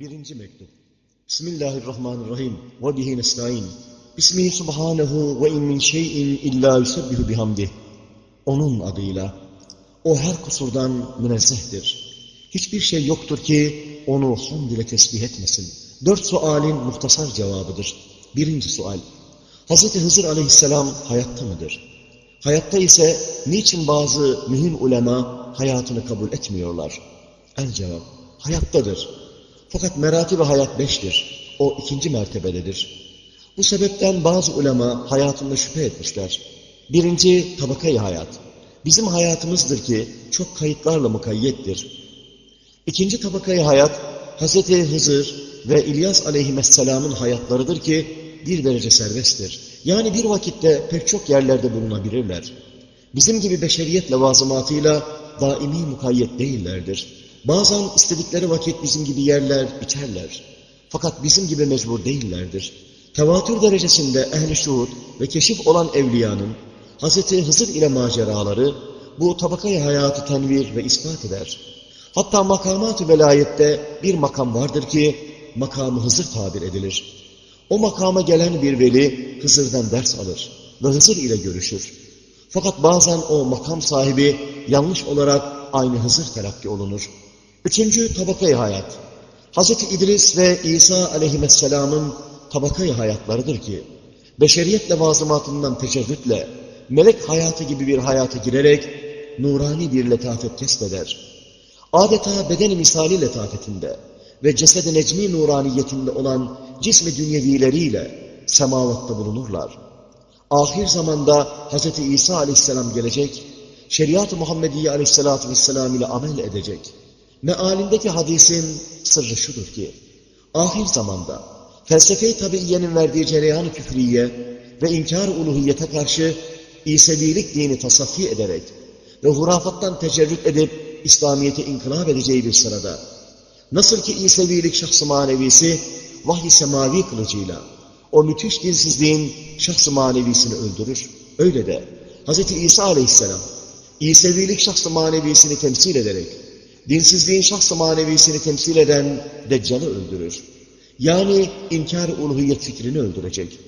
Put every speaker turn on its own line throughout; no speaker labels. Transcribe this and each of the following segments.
Birinci mektup. Bismillahirrahmanirrahim. Ve bihi nesta'in. Bismihi subhanehu ve in min şeyin illa yusebbihu bihamdih. Onun adıyla. O her kusurdan münezzehtir. Hiçbir şey yoktur ki onu hamd ile tesbih etmesin. Dört sualin muhtasar cevabıdır. Birinci sual. Hz. Hızır aleyhisselam hayatta mıdır? Hayatta ise niçin bazı mühim ulema hayatını kabul etmiyorlar? El cevap. Hayattadır. Fakat meratibi hayat beştir. O ikinci mertebededir. Bu sebepten bazı ulema hayatında şüphe etmişler. Birinci tabakayı hayat. Bizim hayatımızdır ki çok kayıtlarla mukayyettir. İkinci tabakayı hayat, Hz. Hızır ve İlyas aleyhisselamın hayatlarıdır ki bir derece serbesttir. Yani bir vakitte pek çok yerlerde bulunabilirler. Bizim gibi beşeriyet levazımatıyla daimi mukayyet değillerdir. Bazen istedikleri vakit bizim gibi yerler, içerler. Fakat bizim gibi mecbur değillerdir. Tevatür derecesinde ehli şuhud ve keşif olan evliyanın Hz. Hızır ile maceraları bu tabakayı hayatı tenvir ve ispat eder. Hatta makamat-ı velayette bir makam vardır ki makamı Hızır tabir edilir. O makama gelen bir veli Hızır'dan ders alır ve Hızır ile görüşür. Fakat bazen o makam sahibi yanlış olarak aynı Hızır telakki olunur. Üçüncü tabakayı hayat. Hz. İdris ve İsa aleyhisselamın tabakayı hayatlarıdır ki, beşeriyet levazımatından tecerrütle, melek hayatı gibi bir hayata girerek, nurani bir letafet kesbeder. Adeta beden misali letafetinde ve cesed-i necmi nuraniyetinde olan cismi dünyevileriyle semavatta bulunurlar. Ahir zamanda Hz. İsa aleyhisselam gelecek, şeriat-ı Muhammediye aleyhisselatü vesselam ile amel edecek. Mealindeki hadisin sırrı şudur ki, ahir zamanda felsefe-i tabiiyenin verdiği cereyan-ı küfriye ve inkar-ı uluhiyete karşı İsevilik dini tasaffi ederek ve hurafattan tecerrüt edip İslamiyet'e inkılap edeceği bir sırada, nasıl ki İsevilik şahs-ı manevisi vahiy semavi kılıcıyla o müthiş dinsizliğin şahs-ı manevisini öldürür, öyle de Hz. İsa aleyhisselam İsevilik şahs-ı manevisini temsil ederek dinsizliğin şahs-ı manevisini temsil eden Deccal'ı öldürür. Yani inkar-ı uluhiyet fikrini öldürecek.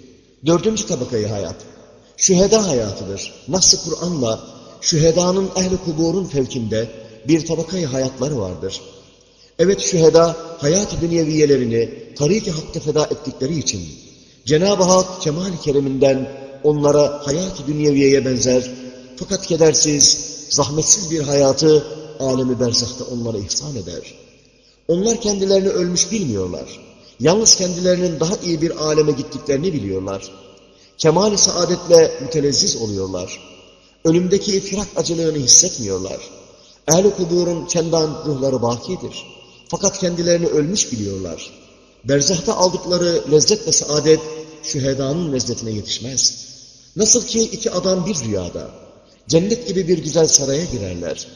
Dördüncü tabakayı hayat. Şüheda hayatıdır. Nasıl Kur'an'la şühedanın ehli kuburun fevkinde bir tabakayı hayatları vardır. Evet şüheda hayat-ı dünyeviyelerini tarik-i hakta feda ettikleri için Cenab-ı Hak kemal-i kereminden onlara hayat-ı dünyeviyeye benzer fakat kedersiz, zahmetsiz bir hayatı alemi berzahta onlara ihsan eder. Onlar kendilerini ölmüş bilmiyorlar. Yalnız kendilerinin daha iyi bir aleme gittiklerini biliyorlar. Kemal-i saadetle mütelezziz oluyorlar. Ölümdeki firak acılığını hissetmiyorlar. Ehl-i kuburun çendan ruhları bakidir. Fakat kendilerini ölmüş biliyorlar. Berzahta aldıkları lezzet ve saadet şühedanın lezzetine yetişmez. Nasıl ki iki adam bir rüyada, cennet gibi bir güzel saraya girerler.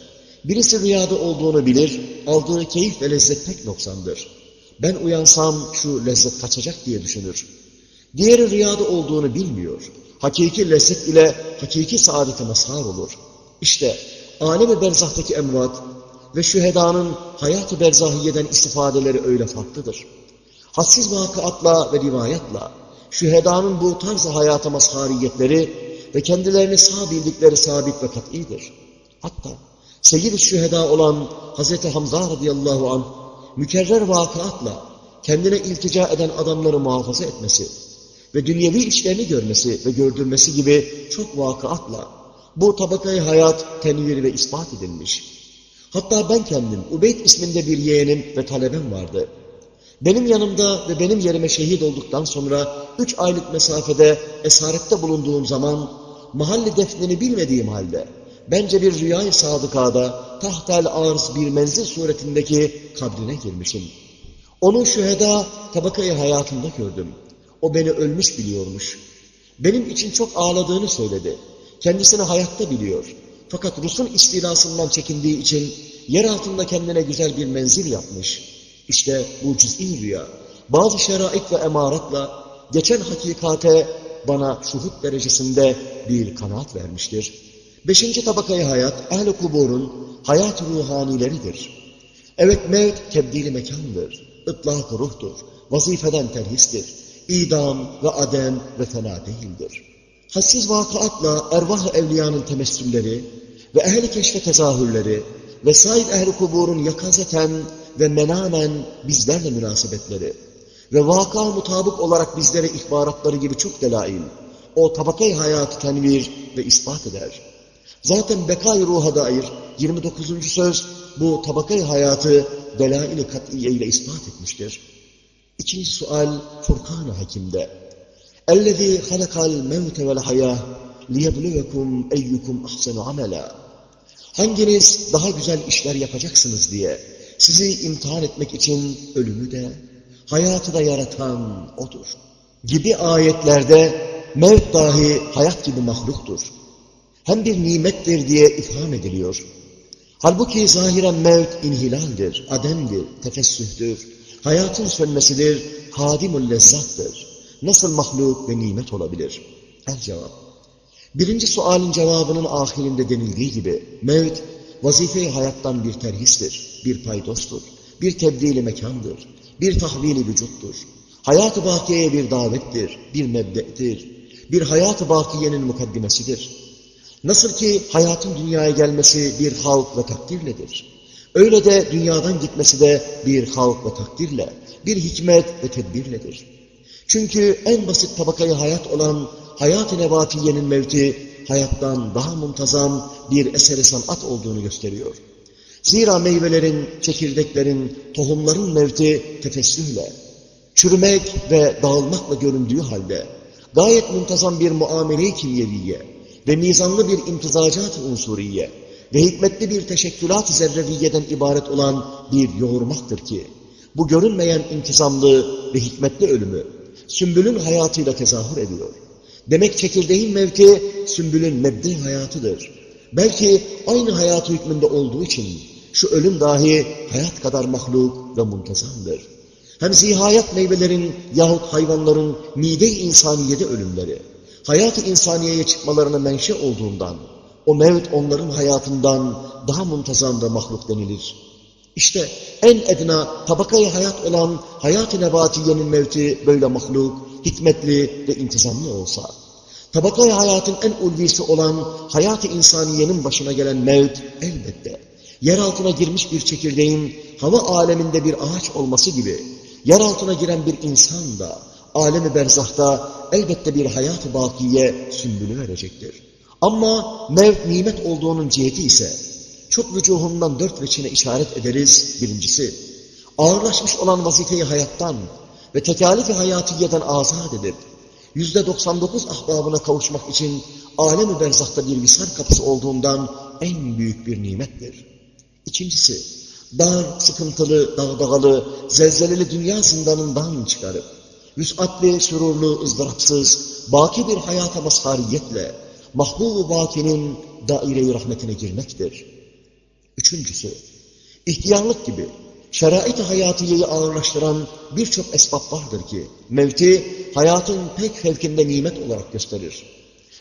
Birisi rüyada olduğunu bilir, aldığı keyif ve lezzet pek noksandır. Ben uyansam şu lezzet kaçacak diye düşünür. Diğeri rüyada olduğunu bilmiyor. Hakiki lezzet ile hakiki saadete mazhar olur. İşte alem-i berzahtaki emvat ve şühedanın hayat-ı berzahiyeden istifadeleri öyle farklıdır. Hassiz vakıatla ve rivayatla şühedanın bu tarz hayata mazhariyetleri ve kendilerini sağ bildikleri sabit ve kat'idir. Hatta Seyyid-i Şüheda olan Hz. Hamza radıyallahu anh mükerrer vakıatla kendine iltica eden adamları muhafaza etmesi ve dünyevi işlerini görmesi ve gördürmesi gibi çok vakıatla bu tabakayı hayat tenvir ve ispat edilmiş. Hatta ben kendim Ubeyd isminde bir yeğenim ve talebem vardı. Benim yanımda ve benim yerime şehit olduktan sonra üç aylık mesafede esarette bulunduğum zaman mahalli defnini bilmediğim halde bence bir rüyayı sadıkada tahtel arz bir menzil suretindeki kabrine girmişim. Onu şüheda tabakayı hayatımda gördüm. O beni ölmüş biliyormuş. Benim için çok ağladığını söyledi. Kendisini hayatta biliyor. Fakat Rus'un istilasından çekindiği için yer altında kendine güzel bir menzil yapmış. İşte bu cüz'i rüya. Bazı şerait ve emaratla geçen hakikate bana şuhut derecesinde bir kanaat vermiştir. Beşinci tabakayı hayat, ehl-i kuburun hayat ruhanileridir. Evet mevt tebdili mekandır, ıtlak ruhtur, vazifeden terhistir, idam ve adem ve fena değildir. Hassiz vakaatla ervah-ı evliyanın temessülleri ve ehli keşfe tezahürleri ve said ehli kuburun yakazeten ve menamen bizlerle münasebetleri ve vaka mutabık olarak bizlere ihbaratları gibi çok delail, o tabakayı hayatı tenvir ve ispat eder. Zaten bekay ruha dair 29. söz bu tabakayı hayatı delail-i kat'iye ile ispat etmiştir. İkinci sual Furkan-ı Hakim'de. اَلَّذ۪ي خَلَقَ الْمَوْتَ وَالْحَيَاةِ لِيَبْلُوَكُمْ اَيُّكُمْ اَحْسَنُ عَمَلًا Hanginiz daha güzel işler yapacaksınız diye sizi imtihan etmek için ölümü de, hayatı da yaratan O'dur. Gibi ayetlerde mevt dahi hayat gibi mahluktur. hem bir nimettir diye ifham ediliyor. Halbuki zahiren mevt inhilaldir, ademdir, tefessühtür, hayatın sönmesidir, hadimul lezzattır. Nasıl mahluk ve nimet olabilir? El cevap. Birinci sualin cevabının ahirinde denildiği gibi, mevt, vazife hayattan bir terhistir, bir paydostur, bir tebdili mekandır, bir tahvili vücuttur. Hayat-ı bir davettir, bir mebde'tir, bir hayat-ı bakiyenin mukaddimesidir. Nasıl ki hayatın dünyaya gelmesi bir halk ve takdirledir. Öyle de dünyadan gitmesi de bir halk ve takdirle, bir hikmet ve tedbirledir. Çünkü en basit tabakayı hayat olan hayat-ı nebatiyenin mevti, hayattan daha muntazam bir eseri sanat olduğunu gösteriyor. Zira meyvelerin, çekirdeklerin, tohumların mevti tefessühle, çürümek ve dağılmakla göründüğü halde, gayet muntazam bir muamele-i kimyeviye ve mizanlı bir imtizacat unsuriye ve hikmetli bir teşekkülat-ı zerreviyeden ibaret olan bir yoğurmaktır ki, bu görünmeyen intizamlı ve hikmetli ölümü, sümbülün hayatıyla tezahür ediyor. Demek çekirdeğin mevki, sümbülün mebde hayatıdır. Belki aynı hayatı hükmünde olduğu için, şu ölüm dahi hayat kadar mahluk ve muntazamdır. Hem zihayat meyvelerin yahut hayvanların mide-i insaniyede ölümleri, hayat-ı insaniyeye çıkmalarına menşe olduğundan, o mevt onların hayatından daha muntazam ve mahluk denilir. İşte en edna tabakayı hayat olan hayat-ı nebatiyenin mevti böyle mahluk, hikmetli ve intizamlı olsa, tabakayı hayatın en ulvisi olan hayat-ı insaniyenin başına gelen mevt elbette, yer altına girmiş bir çekirdeğin hava aleminde bir ağaç olması gibi, yer altına giren bir insan da, alemi berzahta elbette bir hayat-ı bakiye sümbülü verecektir. Ama mevt nimet olduğunun ciheti ise, çok vücuhundan dört veçine işaret ederiz. Birincisi, ağırlaşmış olan vazifeyi hayattan ve tekalifi hayatiyeden azat edip, yüzde 99 ahbabına kavuşmak için alem-i berzahta bir visar kapısı olduğundan en büyük bir nimettir. İkincisi, dar, sıkıntılı, dağdağalı, zelzeleli dünya zindanından çıkarıp, vüsatli, sürurlu, ızdırapsız, baki bir hayata mazhariyetle, mahbub-u bakinin daire-i rahmetine girmektir. Üçüncüsü, ihtiyarlık gibi şerait-i hayatiyeyi ağırlaştıran birçok esbab vardır ki, mevti hayatın pek fevkinde nimet olarak gösterir.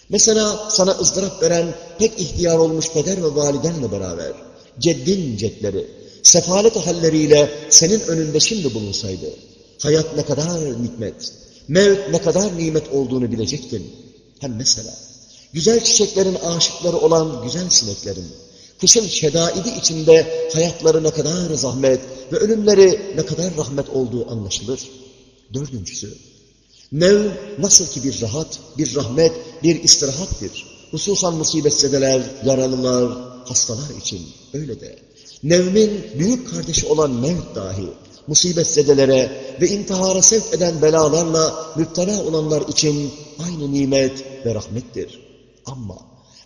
Mesela sana ızdırap veren pek ihtiyar olmuş peder ve validenle beraber, ceddin cedleri, sefalet halleriyle senin önünde şimdi bulunsaydı, hayat ne kadar nikmet, mevt ne kadar nimet olduğunu bilecektin. Hem mesela, güzel çiçeklerin aşıkları olan güzel sineklerin, kışın şedaidi içinde hayatları ne kadar zahmet ve ölümleri ne kadar rahmet olduğu anlaşılır. Dördüncüsü, nev nasıl ki bir rahat, bir rahmet, bir istirahattir. Hususan musibetsedeler, yaralılar, hastalar için öyle de. Nevmin büyük kardeşi olan mevt dahi, musibetsedelere ve intihara sevk eden belalarla müptela olanlar için aynı nimet ve rahmettir. Ama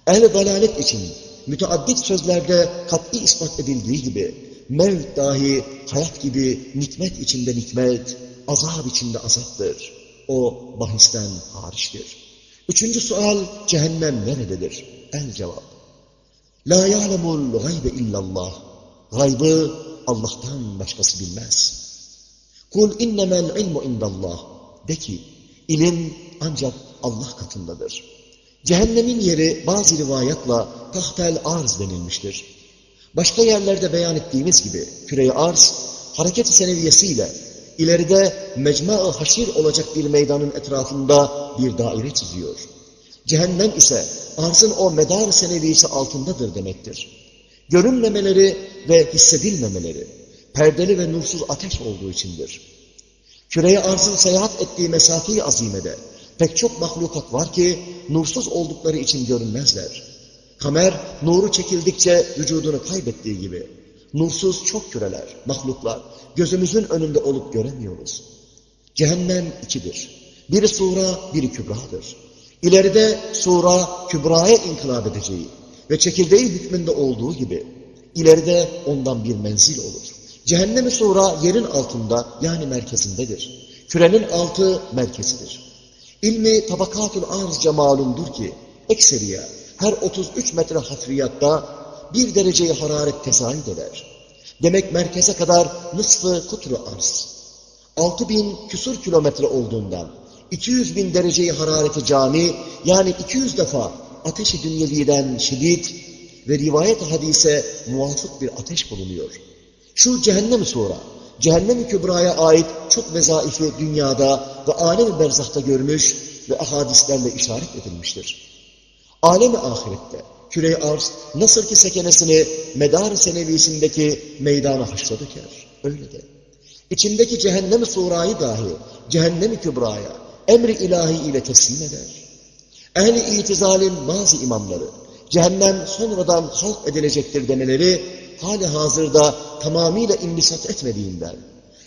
ehl dalalet için müteaddit sözlerde kat'i ispat edildiği gibi mevt dahi hayat gibi nikmet içinde nikmet, azap içinde azaptır. O bahisten hariçtir. Üçüncü sual cehennem nerededir? El cevap. La ya'lemul gaybe illallah. Gaybı Allah'tan başkası bilmez. Kul innemel ilmu indallah. De ki ilim ancak Allah katındadır. Cehennemin yeri bazı rivayatla tahtel arz denilmiştir. Başka yerlerde beyan ettiğimiz gibi küre arz hareket-i seneviyesiyle ileride mecma-ı haşir olacak bir meydanın etrafında bir daire çiziyor. Cehennem ise arzın o medar senevisi altındadır demektir. Görünmemeleri ve hissedilmemeleri, perdeli ve nursuz ateş olduğu içindir. Küreye arzın seyahat ettiği mesafeyi azimede pek çok mahlukat var ki nursuz oldukları için görünmezler. Kamer nuru çekildikçe vücudunu kaybettiği gibi nursuz çok küreler, mahluklar gözümüzün önünde olup göremiyoruz. Cehennem ikidir. Biri sura, biri kübradır. İleride sura kübraya inkılap edeceği ve çekirdeği hükmünde olduğu gibi ileride ondan bir menzil olur. Cehennem-i sura yerin altında yani merkezindedir. Kürenin altı merkezidir. İlmi tabakatul arzca malumdur ki ekseriye her 33 metre hafriyatta bir dereceyi hararet tezahür eder. Demek merkeze kadar nısfı kutru arz. 6000 küsur kilometre olduğundan 200 bin dereceyi harareti cami yani 200 defa ateşi dünyeviden şiddet ve rivayet hadise muvafık bir ateş bulunuyor. Şu cehennem sonra, cehennem-i kübraya ait çok vezaifi dünyada ve alem-i berzahta görmüş ve ahadislerle işaret edilmiştir. Alem-i ahirette küre arz nasıl ki sekenesini medar senevisindeki meydana haşra döker. Öyle de. İçindeki cehennem-i surayı dahi cehennem-i kübraya emri ilahi ile teslim eder. Ehli itizalin bazı imamları cehennem sonradan halk edilecektir demeleri hali hazırda tamamıyla imbisat etmediğinden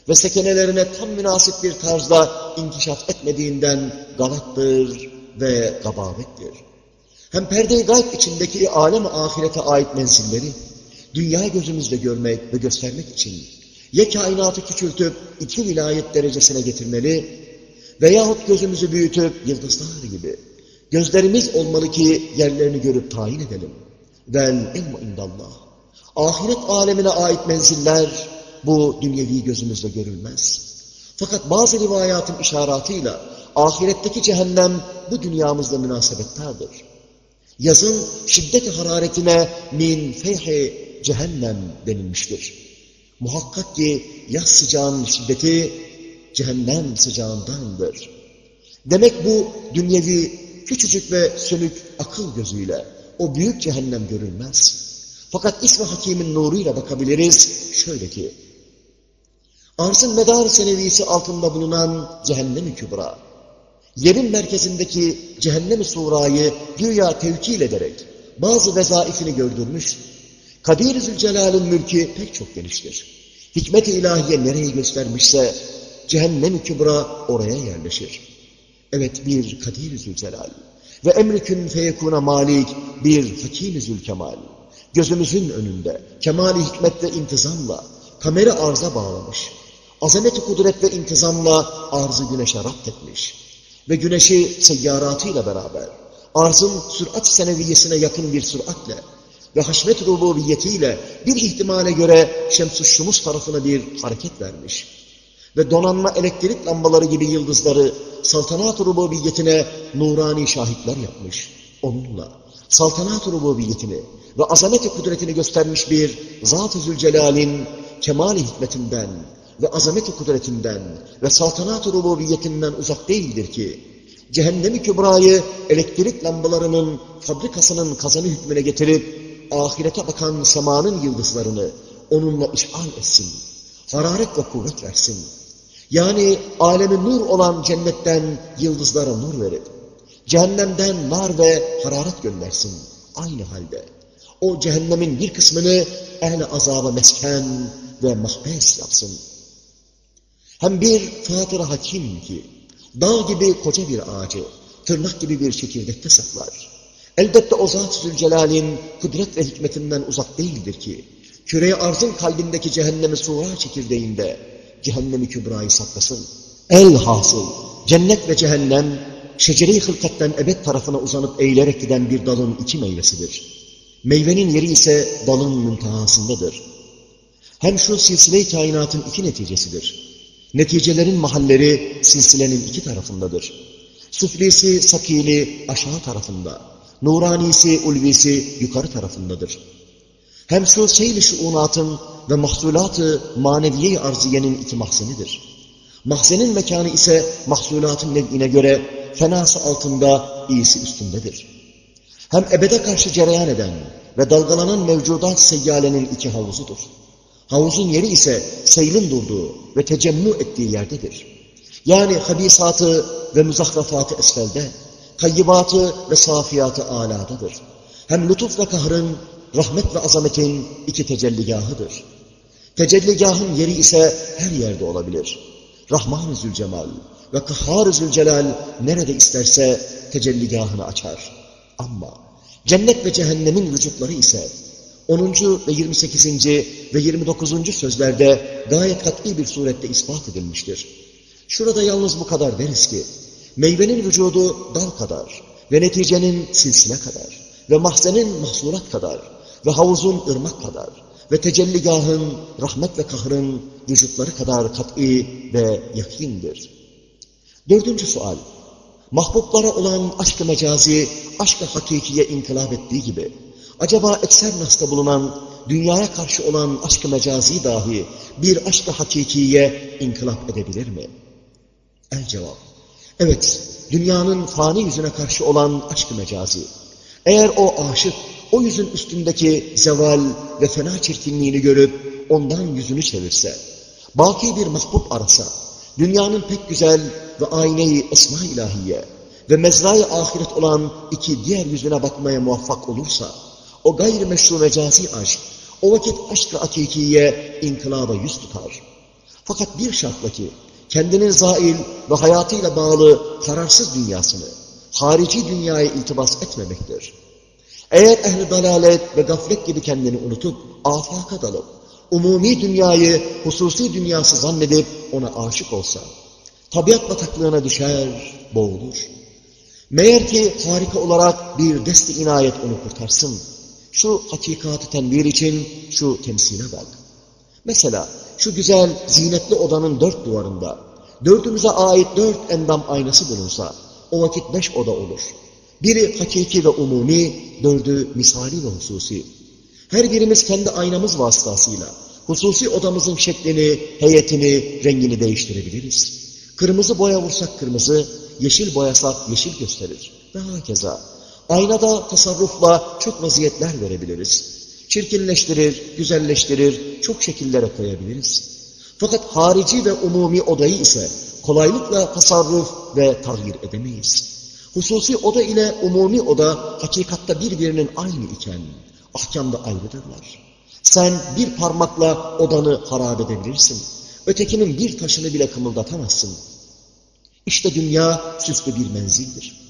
ve sekenelerine tam münasip bir tarzda inkişaf etmediğinden galattır ve gabavettir. Hem perde-i gayb içindeki alem-i ahirete ait menzilleri dünya gözümüzle görmek ve göstermek için ya kainatı küçültüp iki vilayet derecesine getirmeli veyahut gözümüzü büyütüp yıldızlar gibi gözlerimiz olmalı ki yerlerini görüp tayin edelim. Vel ilmu indallah. Ahiret alemine ait menziller bu dünyevi gözümüzle görülmez. Fakat bazı rivayatın işaratıyla ahiretteki cehennem bu dünyamızla münasebettardır. Yazın şiddeti hararetine min feyhi cehennem denilmiştir. Muhakkak ki yaz sıcağın şiddeti cehennem sıcağındandır. Demek bu dünyevi küçücük ve sönük akıl gözüyle o büyük cehennem görülmez. Fakat İsmi Hakim'in nuruyla bakabiliriz. Şöyle ki, arzın medar senevisi altında bulunan cehennem-i kübra, yerin merkezindeki cehennem-i surayı güya tevkil ederek bazı vezaifini gördürmüş. Kadir-i Zülcelal'in mülki pek çok geniştir. Hikmet-i ilahiye nereyi göstermişse cehennem-i kübra oraya yerleşir. Evet bir Kadir-i Zülcelal ve emrikün feyekuna malik bir Hakim-i Zülkemal. Gözümüzün önünde kemali hikmet ve intizamla kameri arza bağlamış. Azameti kudret ve intizamla arzı güneşe rapt etmiş. Ve güneşi seyyaratıyla beraber arzın sürat seneviyesine yakın bir süratle ve haşmet rububiyetiyle bir ihtimale göre Şems-i Şumus tarafına bir hareket vermiş. Ve donanma elektrik lambaları gibi yıldızları saltanat-ı rububiyetine nurani şahitler yapmış. Onunla saltanat-ı rububiyetini ve azamet-i kudretini göstermiş bir Zat-ı Zülcelal'in kemali hikmetinden ve azamet-i kudretinden ve saltanat-ı rububiyetinden uzak değildir ki, cehennemi kübrayı elektrik lambalarının fabrikasının kazanı hükmüne getirip, ahirete bakan semanın yıldızlarını onunla işgal etsin, hararet ve kuvvet versin. Yani alemi nur olan cennetten yıldızlara nur verip, cehennemden nar ve hararet göndersin aynı halde. O cehennemin bir kısmını ehl azaba mesken ve mahbes yapsın. Hem bir Fatır Hakim ki, dağ gibi koca bir ağacı, tırnak gibi bir çekirdekte saklar. Elbette o Zat-ı Zülcelal'in kudret ve hikmetinden uzak değildir ki, küre arzın kalbindeki cehennemi sura çekirdeğinde, cehennemi kübrayı saklasın. El hasıl, cennet ve cehennem, şecere-i hılkatten ebed tarafına uzanıp eğilerek giden bir dalın iki meyvesidir. Meyvenin yeri ise dalın müntehasındadır. Hem şu silsile-i kainatın iki neticesidir. Neticelerin mahalleri silsilenin iki tarafındadır. Süflisi, sakili aşağı tarafında, nuranisi, ulvisi yukarı tarafındadır. Hem şu seyli şuunatın ve mahsulatı maneviye arziyenin iki mahzenidir. Mahzenin mekanı ise mahsulatın nev'ine göre fenası altında, iyisi üstündedir. Hem ebede karşı cereyan eden ve dalgalanan mevcudat seyyalenin iki havuzudur. Havuzun yeri ise seylin durduğu ve tecemmü ettiği yerdedir. Yani habisatı ve muzahrafatı esfelde, kayyibatı ve safiyatı aladadır. Hem lütuf ve kahrın, rahmet ve azametin iki tecelligahıdır. Tecelligahın yeri ise her yerde olabilir. Rahman-ı Zülcemal ve Kahhar-ı Zülcelal nerede isterse tecelligahını açar. Ama cennet ve cehennemin vücutları ise 10. ve 28. ve 29. sözlerde gayet kat'i bir surette ispat edilmiştir. Şurada yalnız bu kadar deriz ki, meyvenin vücudu dal kadar ve neticenin silsile kadar ve mahzenin mahsulat kadar ve havuzun ırmak kadar ve tecelligahın, rahmet ve kahrın vücutları kadar kat'i ve yakindir. Dördüncü sual. Mahbublara olan aşk-ı mecazi, aşk-ı hakikiye inkılap ettiği gibi, acaba ekser nasta bulunan, dünyaya karşı olan aşk-ı mecazi dahi bir aşk-ı hakikiye inkılap edebilir mi? El cevap. Evet, dünyanın fani yüzüne karşı olan aşk-ı mecazi. Eğer o aşık, o yüzün üstündeki zeval ve fena çirkinliğini görüp ondan yüzünü çevirse, baki bir mahbub arasa, dünyanın pek güzel ve ayneyi esma ilahiye ve mezrayı ahiret olan iki diğer yüzüne bakmaya muvaffak olursa, o gayri meşru mecazi aşk, o vakit aşk-ı akikiye inkılaba yüz tutar. Fakat bir şartla ki, kendinin zail ve hayatıyla bağlı kararsız dünyasını, harici dünyaya iltibas etmemektir. Eğer ehli dalalet ve gaflet gibi kendini unutup afaka dalıp, umumi dünyayı hususi dünyası zannedip ona aşık olsa, tabiat bataklığına düşer, boğulur. Meğer ki harika olarak bir desti inayet onu kurtarsın. Şu hakikatı tenvir için şu temsile bak. Mesela şu güzel zinetli odanın dört duvarında dördümüze ait dört endam aynası bulunsa o vakit beş oda olur. Biri hakiki ve umumi, dördü misali ve hususi. Her birimiz kendi aynamız vasıtasıyla hususi odamızın şeklini, heyetini, rengini değiştirebiliriz. Kırmızı boya vursak kırmızı, yeşil boyasak yeşil gösterir. Ve hakeza. Aynada tasarrufla çok vaziyetler verebiliriz. Çirkinleştirir, güzelleştirir, çok şekillere koyabiliriz. Fakat harici ve umumi odayı ise kolaylıkla tasarruf ve tahir edemeyiz. Hususi oda ile umumi oda hakikatta birbirinin aynı iken ahkamda ayrıdırlar. Sen bir parmakla odanı harap edebilirsin. Ötekinin bir taşını bile kımıldatamazsın. İşte dünya süslü bir menzildir.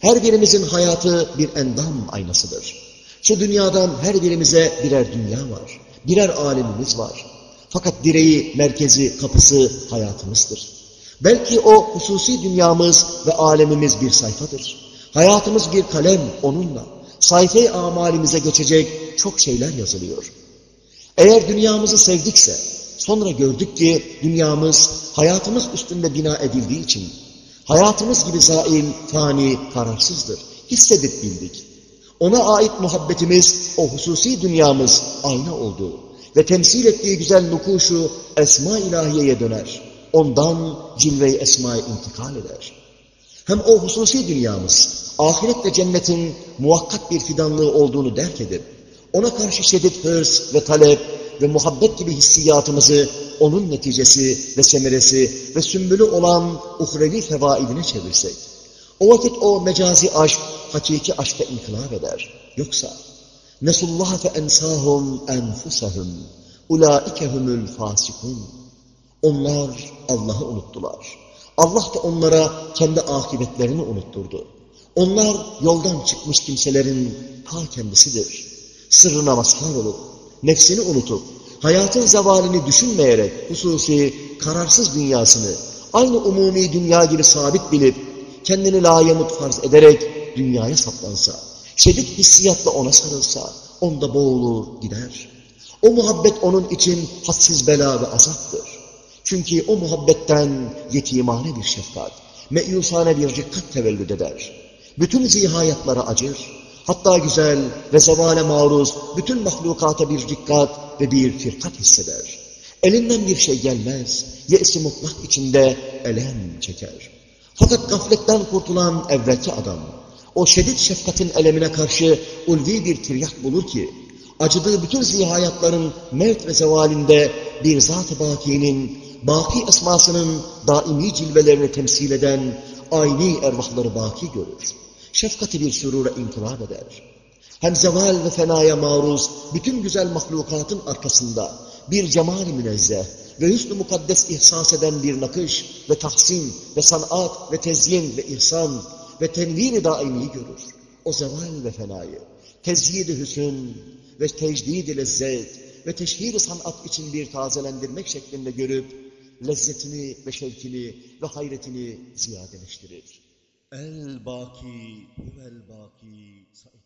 Her birimizin hayatı bir endam aynasıdır. Şu dünyadan her birimize birer dünya var. Birer alemimiz var. Fakat direği, merkezi, kapısı hayatımızdır. Belki o hususi dünyamız ve alemimiz bir sayfadır. Hayatımız bir kalem onunla. Sayfa-i amalimize geçecek çok şeyler yazılıyor. Eğer dünyamızı sevdikse, sonra gördük ki dünyamız hayatımız üstünde bina edildiği için, hayatımız gibi zail, fani, kararsızdır. Hissedip bildik. Ona ait muhabbetimiz, o hususi dünyamız ayna oldu ve temsil ettiği güzel nukuşu esma ilahiyeye döner. Ondan cilve-i esmaya intikal eder. Hem o hususi dünyamız, ahiret ve cennetin muhakkak bir fidanlığı olduğunu derk edip, ona karşı şiddet hırs ve talep ve muhabbet gibi hissiyatımızı onun neticesi ve semeresi ve sümbülü olan uhrevi fevaidine çevirsek, o vakit o mecazi aşk, hakiki aşka inkılap eder. Yoksa, nesullaha fe ensahum enfusahum, ulaikehumul fasikun. Onlar Allah'ı unuttular. Allah da onlara kendi akıbetlerini unutturdu. Onlar yoldan çıkmış kimselerin ta kendisidir. Sırrına mazhar olup, nefsini unutup, hayatın zevalini düşünmeyerek hususi, kararsız dünyasını aynı umumi dünya gibi sabit bilip, kendini layamut farz ederek dünyaya saplansa, şiddet hissiyatla ona sarılsa, onda boğulur gider. O muhabbet onun için hadsiz bela ve azaptır. Çünkü o muhabbetten yetimane bir şefkat, meyusane bir rikkat tevellüd eder. Bütün zihayatlara acır, Hatta güzel ve zevale maruz bütün mahlukata bir dikkat ve bir firkat hisseder. Elinden bir şey gelmez, ye'si mutlak içinde elem çeker. Fakat gafletten kurtulan evvelki adam, o şiddet şefkatin elemine karşı ulvi bir tiryat bulur ki, acıdığı bütün zihayatların mevt ve zevalinde bir zat-ı bakinin, baki esmasının daimi cilvelerini temsil eden aynı ervahları baki görür. Şefkati bir sürura inkılap eder. Hem zeval ve fenaya maruz bütün güzel mahlukatın arkasında bir cemal münezzeh ve hüsnü mukaddes ihsas eden bir nakış ve tahsin ve sanat ve tezyin ve ihsan ve tenvir-i daimi görür. O zeval ve fenayı, tezyid-i hüsün ve tecdid-i lezzet ve teşhir-i sanat için bir tazelendirmek şeklinde görüp, lezzetini ve şevkini ve hayretini ziyadeleştirir. El-Baki, huvel-Baki, Said Nursi.